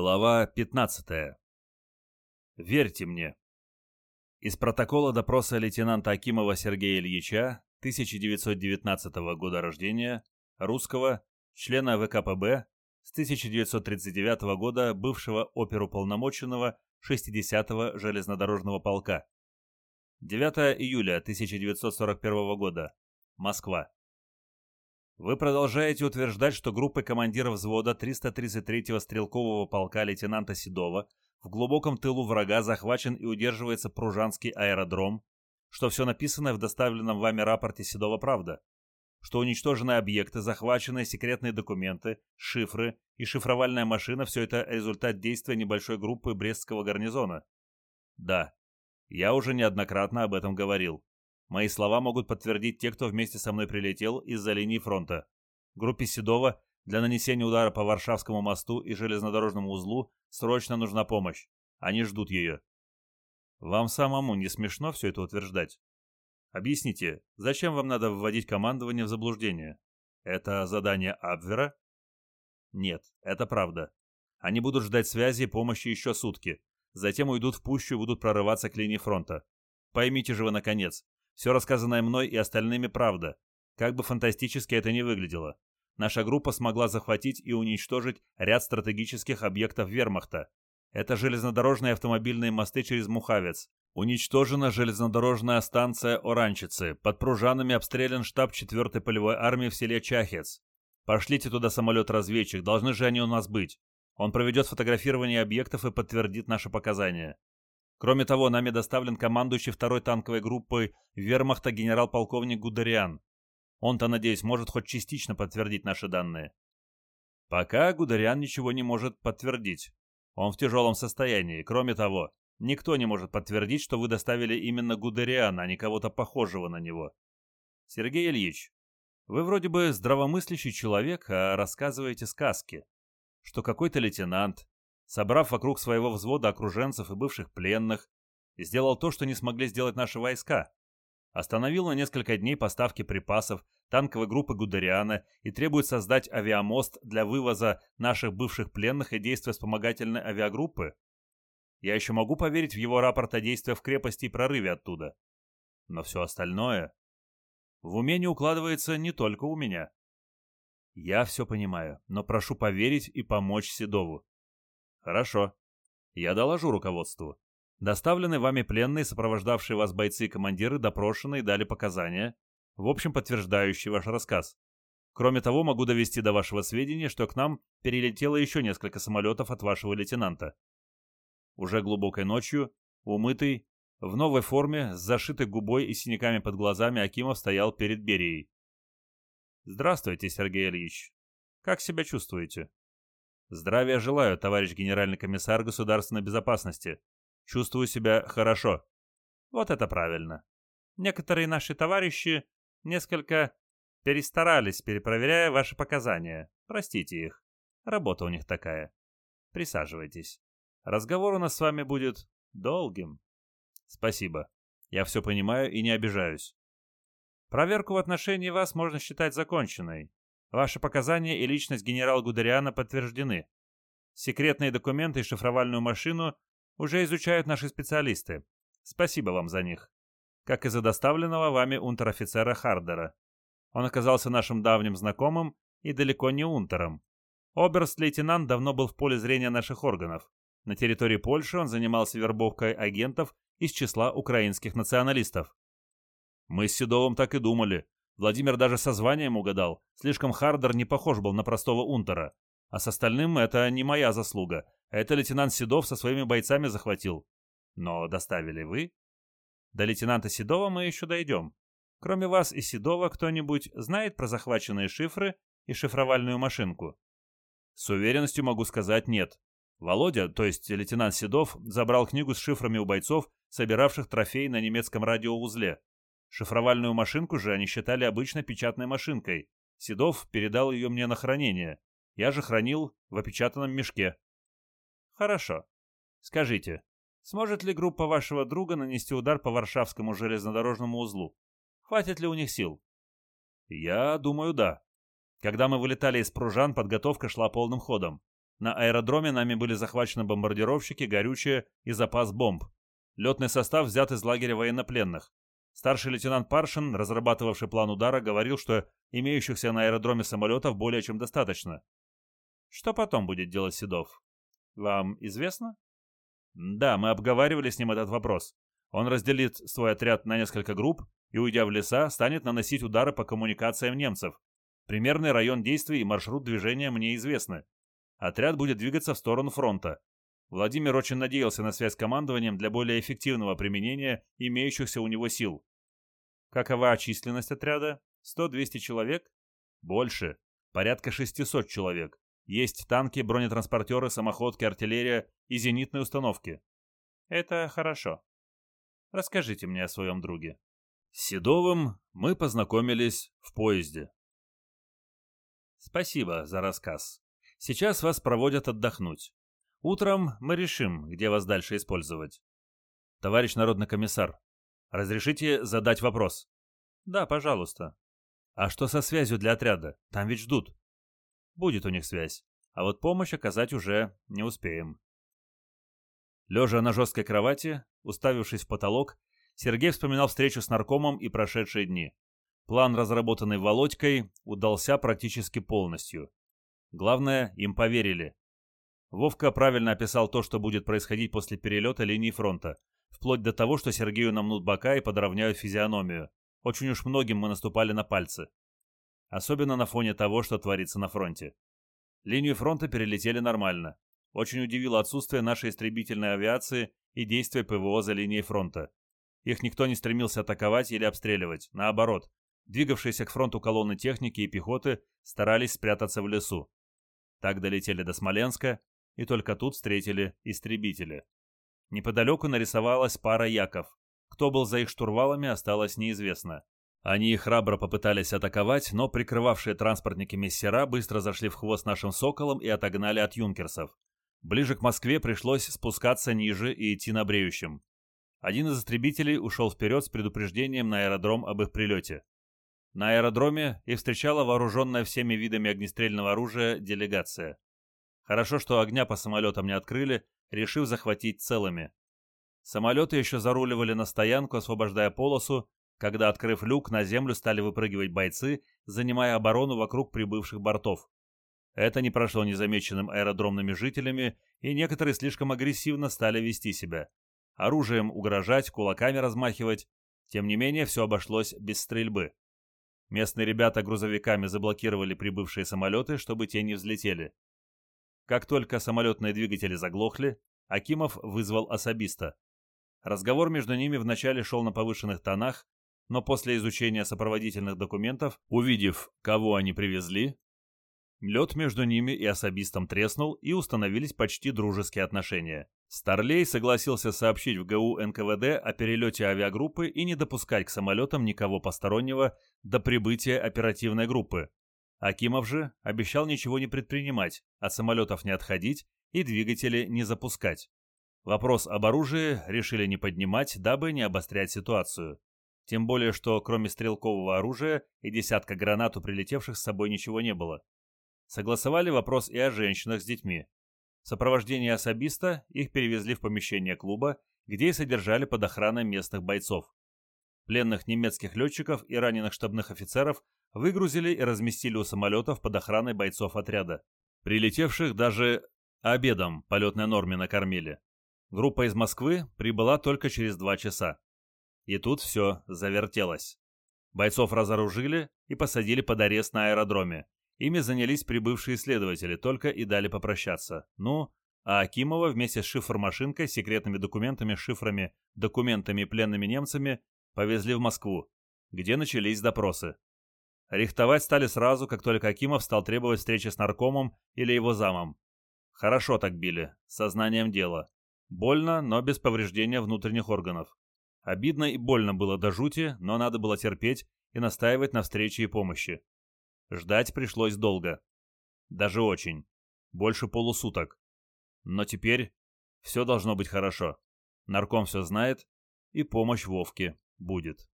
Глава 15. Верьте мне. Из протокола допроса лейтенанта Акимова Сергея Ильича, 1919 года рождения, русского, члена ВКПБ, с 1939 года бывшего оперуполномоченного 60-го железнодорожного полка. 9 июля 1941 года. Москва. Вы продолжаете утверждать, что группы командиров взвода 333-го стрелкового полка лейтенанта Седова в глубоком тылу врага захвачен и удерживается Пружанский аэродром, что все написанное в доставленном вами рапорте Седова правда, что уничтожены объекты, захваченные секретные документы, шифры и шифровальная машина – все это результат действия небольшой группы Брестского гарнизона. Да, я уже неоднократно об этом говорил. Мои слова могут подтвердить те, кто вместе со мной прилетел из-за линии фронта. Группе Седова для нанесения удара по Варшавскому мосту и железнодорожному узлу срочно нужна помощь. Они ждут ее. Вам самому не смешно все это утверждать? Объясните, зачем вам надо вводить командование в заблуждение? Это задание Абвера? Нет, это правда. Они будут ждать связи и помощи еще сутки. Затем уйдут в пущу и будут прорываться к линии фронта. Поймите же вы, наконец, все рассказанное мной и остальными правда. Как бы фантастически это ни выглядело. Наша группа смогла захватить и уничтожить ряд стратегических объектов вермахта. Это железнодорожные автомобильные мосты через Мухавец. Уничтожена железнодорожная станция Оранчицы. Под Пружанами обстрелян штаб 4-й полевой армии в селе Чахец. Пошлите туда самолет-разведчик, должны же они у нас быть. Он проведет фотографирование объектов и подтвердит наши показания. Кроме того, нами доставлен командующий второй танковой группой вермахта генерал-полковник Гудериан. Он-то, надеюсь, может хоть частично подтвердить наши данные. Пока Гудериан ничего не может подтвердить. Он в тяжелом состоянии. Кроме того, никто не может подтвердить, что вы доставили именно Гудериана, а не кого-то похожего на него. Сергей Ильич, вы вроде бы здравомыслящий человек, а рассказываете сказки. Что какой-то лейтенант, собрав вокруг своего взвода окруженцев и бывших пленных, сделал то, что не смогли сделать наши войска. Остановил на несколько дней поставки припасов танковой группы Гудериана и требует создать авиамост для вывоза наших бывших пленных и действия вспомогательной авиагруппы. Я еще могу поверить в его рапорт о действиях в крепости и прорыве оттуда. Но все остальное... В уме не укладывается не только у меня. Я все понимаю, но прошу поверить и помочь Седову. Хорошо. Я доложу руководству. Доставлены вами пленные, сопровождавшие вас бойцы и командиры, допрошены и дали показания, в общем, подтверждающие ваш рассказ. Кроме того, могу довести до вашего сведения, что к нам перелетело еще несколько самолетов от вашего лейтенанта. Уже глубокой ночью, умытый, в новой форме, с зашитой губой и синяками под глазами, Акимов стоял перед Берией. «Здравствуйте, Сергей Ильич. Как себя чувствуете?» Здравия желаю, товарищ генеральный комиссар государственной безопасности. Чувствую себя хорошо. Вот это правильно. Некоторые наши товарищи несколько перестарались, перепроверяя ваши показания. Простите их. Работа у них такая. Присаживайтесь. Разговор у нас с вами будет долгим. Спасибо. Я все понимаю и не обижаюсь. Проверку в отношении вас можно считать законченной. Ваши показания и личность генерала Гудериана подтверждены. Секретные документы и шифровальную машину уже изучают наши специалисты. Спасибо вам за них. Как и за доставленного вами унтер-офицера Хардера. Он оказался нашим давним знакомым и далеко не унтером. Оберст-лейтенант давно был в поле зрения наших органов. На территории Польши он занимался вербовкой агентов из числа украинских националистов. Мы с Седовым так и думали, Владимир даже со званием угадал. Слишком Хардер не похож был на простого унтера. А с остальным это не моя заслуга. Это лейтенант Седов со своими бойцами захватил. Но доставили вы? До лейтенанта Седова мы еще дойдем. Кроме вас и Седова кто-нибудь знает про захваченные шифры и шифровальную машинку? С уверенностью могу сказать нет. Володя, то есть лейтенант Седов, забрал книгу с шифрами у бойцов, собиравших трофей на немецком радиоузле. Шифровальную машинку же они считали обычно печатной машинкой. Седов передал ее мне на хранение. Я же хранил в опечатанном мешке. Хорошо. Скажите, сможет ли группа вашего друга нанести удар по Варшавскому железнодорожному узлу? Хватит ли у них сил? Я думаю, да. Когда мы вылетали из Пружан, подготовка шла полным ходом. На аэродроме нами были захвачены бомбардировщики, горючее и запас бомб. Летный состав взят из лагеря военнопленных. Старший лейтенант Паршин, разрабатывавший план удара, говорил, что имеющихся на аэродроме самолетов более чем достаточно. Что потом будет делать Седов? Вам известно? Да, мы обговаривали с ним этот вопрос. Он разделит свой отряд на несколько групп и, уйдя в леса, станет наносить удары по коммуникациям немцев. Примерный район действий и маршрут движения мне известны. Отряд будет двигаться в сторону фронта. Владимир очень надеялся на связь с командованием для более эффективного применения имеющихся у него сил. Какова численность отряда? 100-200 человек? Больше. Порядка 600 человек. Есть танки, бронетранспортеры, самоходки, артиллерия и зенитные установки. Это хорошо. Расскажите мне о своем друге. С Седовым мы познакомились в поезде. Спасибо за рассказ. Сейчас вас проводят отдохнуть. Утром мы решим, где вас дальше использовать. Товарищ народный комиссар, разрешите задать вопрос? Да, пожалуйста. А что со связью для отряда? Там ведь ждут. Будет у них связь. А вот помощь оказать уже не успеем. Лежа на жесткой кровати, уставившись в потолок, Сергей вспоминал встречу с наркомом и прошедшие дни. План, разработанный Володькой, удался практически полностью. Главное, им поверили. Вовка правильно описал то, что будет происходить после перелета линии фронта, вплоть до того, что Сергею намнут бока и подровняют физиономию. Очень уж многим мы наступали на пальцы. Особенно на фоне того, что творится на фронте. Линию фронта перелетели нормально. Очень удивило отсутствие нашей истребительной авиации и действия ПВО за линией фронта. Их никто не стремился атаковать или обстреливать. Наоборот, двигавшиеся к фронту колонны техники и пехоты старались спрятаться в лесу. Так долетели до Смоленска, и только тут встретили истребители. Неподалеку нарисовалась пара яков. Кто был за их штурвалами, осталось неизвестно. Они храбро попытались атаковать, но прикрывавшие транспортники мессера быстро зашли в хвост нашим «Соколам» и отогнали от юнкерсов. Ближе к Москве пришлось спускаться ниже и идти на бреющем. Один из истребителей ушел вперед с предупреждением на аэродром об их прилете. На аэродроме их встречала вооруженная всеми видами огнестрельного оружия делегация. Хорошо, что огня по самолетам не открыли, решив захватить целыми. Самолеты еще заруливали на стоянку, освобождая полосу, когда, открыв люк, на землю стали выпрыгивать бойцы, занимая оборону вокруг прибывших бортов. Это не прошло незамеченным аэродромными жителями, и некоторые слишком агрессивно стали вести себя. Оружием угрожать, кулаками размахивать. Тем не менее, все обошлось без стрельбы. Местные ребята грузовиками заблокировали прибывшие самолеты, чтобы те не взлетели. Как только самолетные двигатели заглохли, Акимов вызвал особиста. Разговор между ними вначале шел на повышенных тонах, но после изучения сопроводительных документов, увидев, кого они привезли, лед между ними и особистом треснул, и установились почти дружеские отношения. Старлей согласился сообщить в ГУ НКВД о перелете авиагруппы и не допускать к самолетам никого постороннего до прибытия оперативной группы. Акимов же обещал ничего не предпринимать, от самолетов не отходить и двигатели не запускать. Вопрос об оружии решили не поднимать, дабы не обострять ситуацию. Тем более, что кроме стрелкового оружия и десятка гранат у прилетевших с собой ничего не было. Согласовали вопрос и о женщинах с детьми. В сопровождении особиста их перевезли в помещение клуба, где и содержали под охраной местных бойцов. Пленных немецких летчиков и раненых штабных офицеров выгрузили и разместили у самолетов под охраной бойцов отряда. Прилетевших даже обедом по летной норме накормили. Группа из Москвы прибыла только через два часа. И тут все завертелось. Бойцов разоружили и посадили под арест на аэродроме. Ими занялись прибывшие следователи, только и дали попрощаться. Ну, а Акимова вместе с шифр-машинкой, секретными документами, шифрами, документами и пленными немцами повезли в Москву, где начались допросы. Рихтовать стали сразу, как только Акимов стал требовать встречи с наркомом или его замом. Хорошо так били, сознанием дела. Больно, но без повреждения внутренних органов. Обидно и больно было до жути, но надо было терпеть и настаивать на встрече и помощи. Ждать пришлось долго. Даже очень. Больше полусуток. Но теперь все должно быть хорошо. Нарком все знает, и помощь Вовке будет.